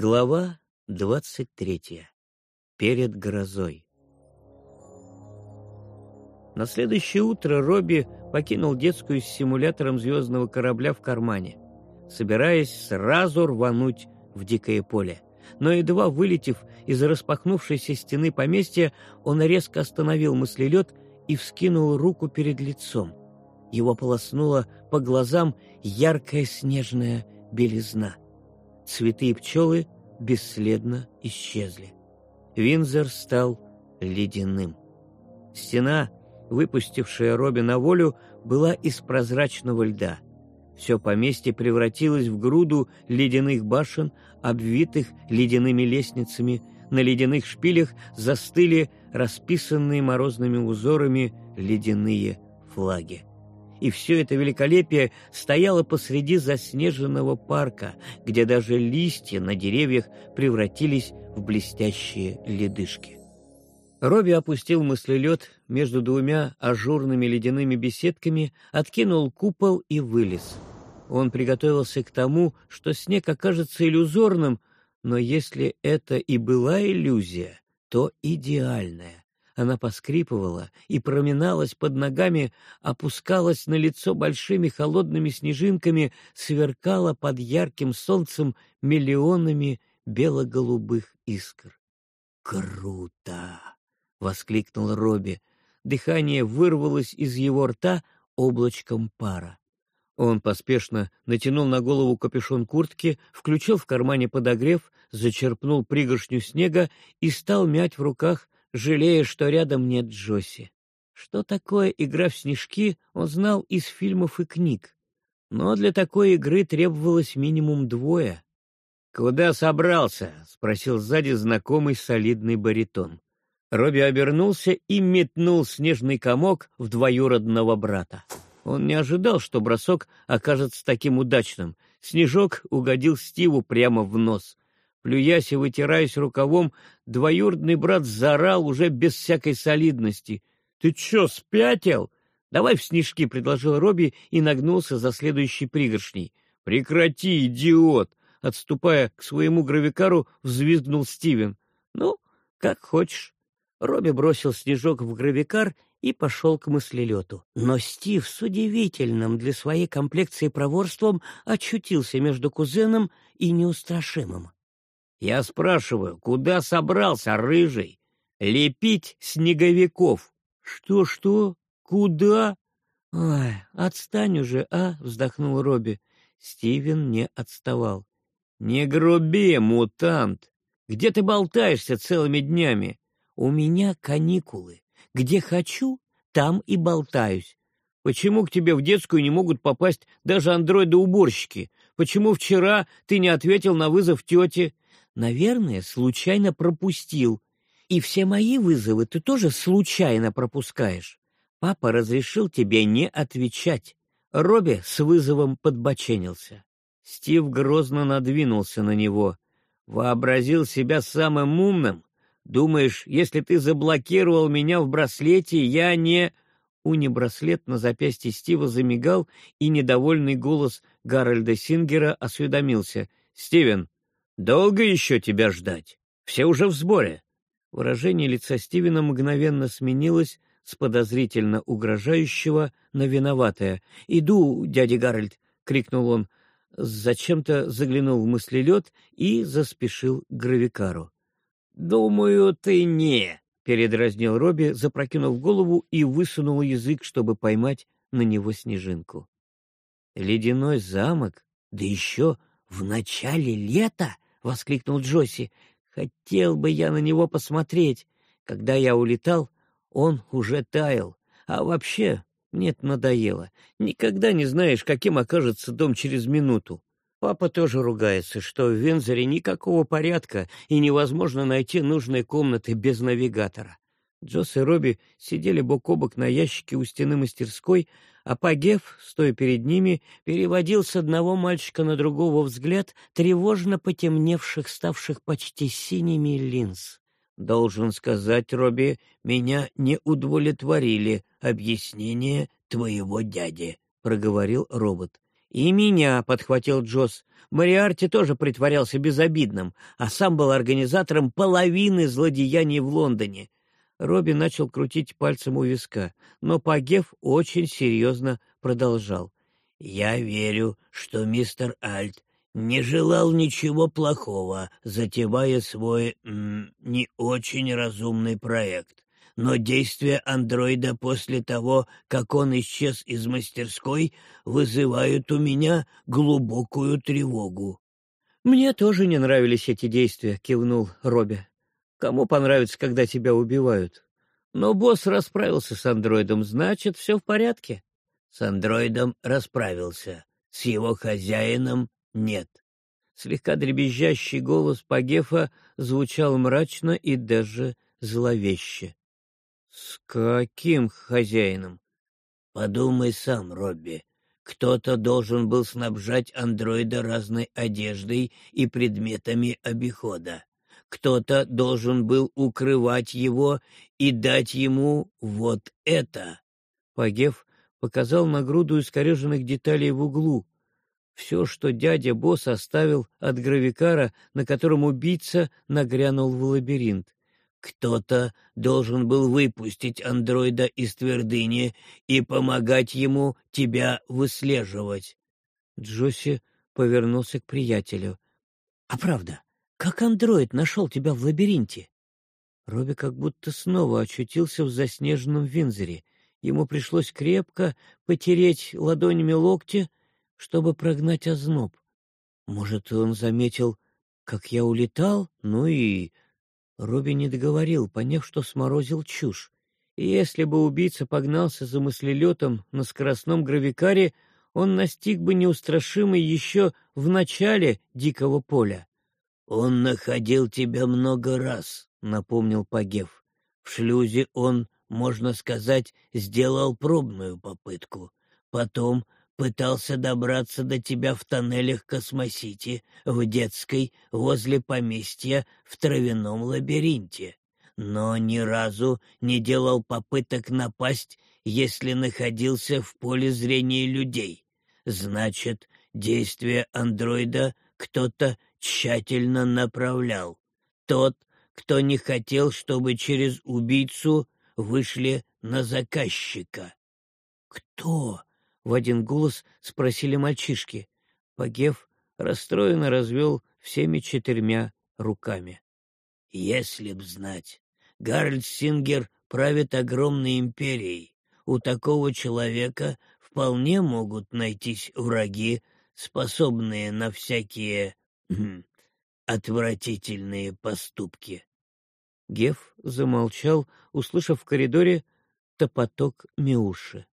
Глава двадцать третья. Перед грозой. На следующее утро Робби покинул детскую с симулятором звездного корабля в кармане, собираясь сразу рвануть в дикое поле. Но едва вылетев из распахнувшейся стены поместья, он резко остановил мыслелед и вскинул руку перед лицом. Его полоснула по глазам яркая снежная белизна. Цветы и пчелы бесследно исчезли. Винзор стал ледяным. Стена, выпустившая Робби на волю, была из прозрачного льда. Все поместье превратилось в груду ледяных башен, обвитых ледяными лестницами, на ледяных шпилях застыли расписанные морозными узорами ледяные флаги и все это великолепие стояло посреди заснеженного парка, где даже листья на деревьях превратились в блестящие ледышки. Робби опустил мыслелед между двумя ажурными ледяными беседками, откинул купол и вылез. Он приготовился к тому, что снег окажется иллюзорным, но если это и была иллюзия, то идеальная. Она поскрипывала и проминалась под ногами, опускалась на лицо большими холодными снежинками, сверкала под ярким солнцем миллионами бело-голубых искр. «Круто!» — воскликнул Робби. Дыхание вырвалось из его рта облачком пара. Он поспешно натянул на голову капюшон куртки, включил в кармане подогрев, зачерпнул пригоршню снега и стал мять в руках жалея, что рядом нет Джоси. Что такое игра в снежки, он знал из фильмов и книг. Но для такой игры требовалось минимум двое. «Куда собрался?» — спросил сзади знакомый солидный баритон. Робби обернулся и метнул снежный комок в двоюродного брата. Он не ожидал, что бросок окажется таким удачным. Снежок угодил Стиву прямо в нос. Плюясь и вытираясь рукавом, двоюродный брат заорал уже без всякой солидности. — Ты чё, спятил? — Давай в снежки, — предложил Робби и нагнулся за следующей пригоршней. — Прекрати, идиот! — отступая к своему гравикару, взвизгнул Стивен. — Ну, как хочешь. Робби бросил снежок в гравикар и пошел к мыслелету. Но Стив с удивительным для своей комплекции проворством очутился между кузеном и неустрашимым. Я спрашиваю, куда собрался, рыжий? Лепить снеговиков. Что-что? Куда? Ой, отстань уже, а? Вздохнул Робби. Стивен не отставал. Не груби, мутант. Где ты болтаешься целыми днями? У меня каникулы. Где хочу, там и болтаюсь. Почему к тебе в детскую не могут попасть даже андроиды-уборщики? Почему вчера ты не ответил на вызов тети? Наверное, случайно пропустил. И все мои вызовы ты тоже случайно пропускаешь. Папа разрешил тебе не отвечать. Робби с вызовом подбоченился. Стив грозно надвинулся на него. Вообразил себя самым умным. Думаешь, если ты заблокировал меня в браслете, я не... Уни-браслет на запястье Стива замигал, и недовольный голос Гарольда Сингера осведомился. «Стивен, Долго еще тебя ждать? Все уже в сборе. Выражение лица Стивена мгновенно сменилось с подозрительно угрожающего на виноватое. «Иду, дядя Гарольд!» — крикнул он. Зачем-то заглянул в мыслелед и заспешил к гравикару. «Думаю, ты не!» — передразнил Робби, запрокинув голову и высунул язык, чтобы поймать на него снежинку. «Ледяной замок? Да еще в начале лета!» — воскликнул Джосси. «Хотел бы я на него посмотреть. Когда я улетал, он уже таял. А вообще, мне надоело. Никогда не знаешь, каким окажется дом через минуту. Папа тоже ругается, что в Вензоре никакого порядка и невозможно найти нужные комнаты без навигатора. Джосс и Робби сидели бок о бок на ящике у стены мастерской, а Пагев, стоя перед ними, переводил с одного мальчика на другого взгляд тревожно потемневших, ставших почти синими линз. «Должен сказать, Робби, меня не удовлетворили объяснения твоего дяди», — проговорил робот. «И меня», — подхватил Джосс. Мариарти тоже притворялся безобидным, а сам был организатором половины злодеяний в Лондоне. Робби начал крутить пальцем у виска, но Пагев очень серьезно продолжал. «Я верю, что мистер Альт не желал ничего плохого, затевая свой м, не очень разумный проект но действия андроида после того, как он исчез из мастерской, вызывают у меня глубокую тревогу. «Мне тоже не нравились эти действия», — кивнул Робби. «Кому понравится, когда тебя убивают? Но босс расправился с андроидом, значит, все в порядке». «С андроидом расправился, с его хозяином нет». Слегка дребезжащий голос Пагефа звучал мрачно и даже зловеще. «С каким хозяином?» «Подумай сам, Робби. Кто-то должен был снабжать андроида разной одеждой и предметами обихода. Кто-то должен был укрывать его и дать ему вот это». Пагев показал на груду искореженных деталей в углу. Все, что дядя Босс оставил от гравикара, на котором убийца нагрянул в лабиринт. Кто-то должен был выпустить андроида из твердыни и помогать ему тебя выслеживать. Джоси повернулся к приятелю. — А правда, как андроид нашел тебя в лабиринте? Робби как будто снова очутился в заснеженном Винзере. Ему пришлось крепко потереть ладонями локти, чтобы прогнать озноб. Может, он заметил, как я улетал, ну и Робби не договорил, поняв, что сморозил чушь. И если бы убийца погнался за мыслелетом на скоростном гравикаре, он настиг бы неустрашимый еще в начале дикого поля. — Он находил тебя много раз, — напомнил Пагев. В шлюзе он, можно сказать, сделал пробную попытку. Потом пытался добраться до тебя в тоннелях Космосити, в детской, возле поместья, в травяном лабиринте, но ни разу не делал попыток напасть, если находился в поле зрения людей. Значит, действия андроида кто-то тщательно направлял. Тот, кто не хотел, чтобы через убийцу вышли на заказчика. «Кто?» — в один голос спросили мальчишки. Пагев расстроенно развел всеми четырьмя руками. «Если б знать, Гарольд Сингер правит огромной империей. У такого человека вполне могут найтись враги, способные на всякие отвратительные поступки». Геф замолчал, услышав в коридоре топоток Миуши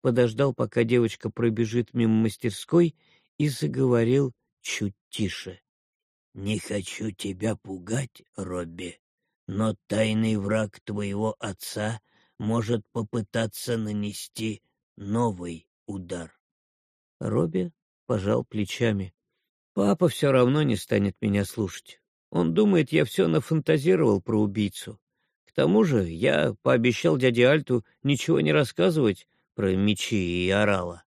подождал, пока девочка пробежит мимо мастерской, и заговорил чуть тише. «Не хочу тебя пугать, Робби, но тайный враг твоего отца может попытаться нанести новый удар». Робби пожал плечами. «Папа все равно не станет меня слушать. Он думает, я все нафантазировал про убийцу. К тому же я пообещал дяде Альту ничего не рассказывать, про мечи и орала.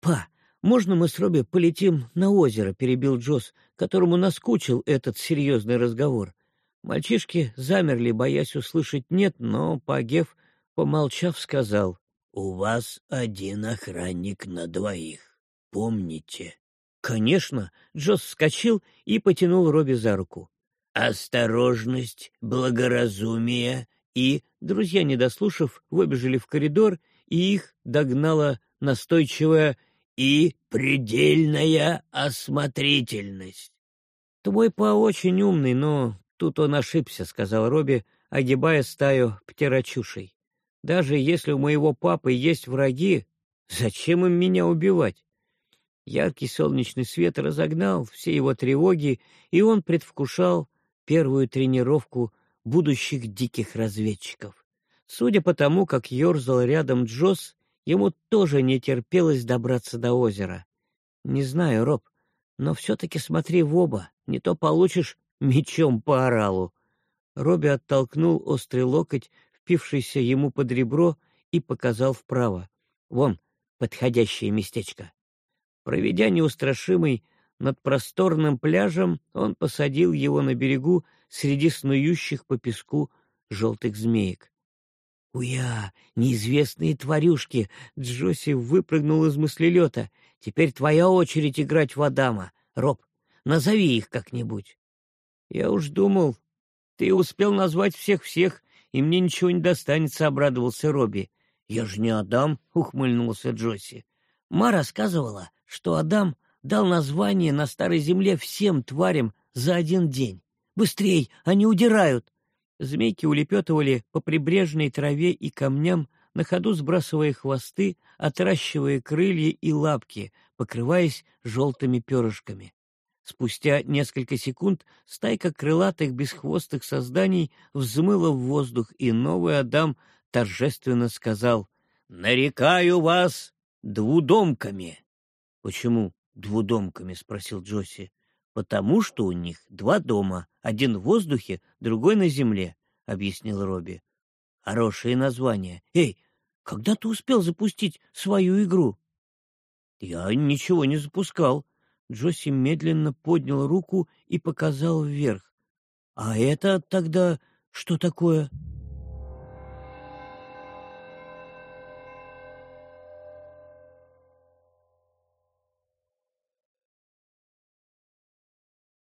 «Па, можно мы с Робби полетим на озеро?» — перебил Джосс, которому наскучил этот серьезный разговор. Мальчишки замерли, боясь услышать «нет», но Пагев, помолчав, сказал, «У вас один охранник на двоих. Помните?» «Конечно!» — Джосс вскочил и потянул Робби за руку. «Осторожность, благоразумие и...» Друзья, не дослушав, выбежали в коридор и их догнала настойчивая и предельная осмотрительность. — Твой па очень умный, но тут он ошибся, — сказал Робби, огибая стаю птерочушей. — Даже если у моего папы есть враги, зачем им меня убивать? Яркий солнечный свет разогнал все его тревоги, и он предвкушал первую тренировку будущих диких разведчиков. Судя по тому, как ерзал рядом Джосс, ему тоже не терпелось добраться до озера. Не знаю, Роб, но все-таки смотри в оба, не то получишь мечом по оралу. Робби оттолкнул острый локоть, впившийся ему под ребро, и показал вправо. Вон, подходящее местечко. Проведя неустрашимый над просторным пляжем, он посадил его на берегу среди снующих по песку желтых змеек. «Уя! Неизвестные тварюшки!» Джоси выпрыгнул из мыслелета. «Теперь твоя очередь играть в Адама. Роб, назови их как-нибудь». «Я уж думал, ты успел назвать всех-всех, и мне ничего не достанется», — обрадовался Робби. «Я же не Адам», — ухмыльнулся Джоси. Ма рассказывала, что Адам дал название на Старой Земле всем тварям за один день. «Быстрей! Они удирают!» Змейки улепетывали по прибрежной траве и камням, на ходу сбрасывая хвосты, отращивая крылья и лапки, покрываясь желтыми перышками. Спустя несколько секунд стайка крылатых бесхвостых созданий взмыла в воздух, и новый Адам торжественно сказал «Нарекаю вас двудомками». «Почему двудомками?» — спросил Джосси потому что у них два дома, один в воздухе, другой на земле, — объяснил Робби. — Хорошее название. Эй, когда ты успел запустить свою игру? — Я ничего не запускал. Джосси медленно поднял руку и показал вверх. — А это тогда что такое? —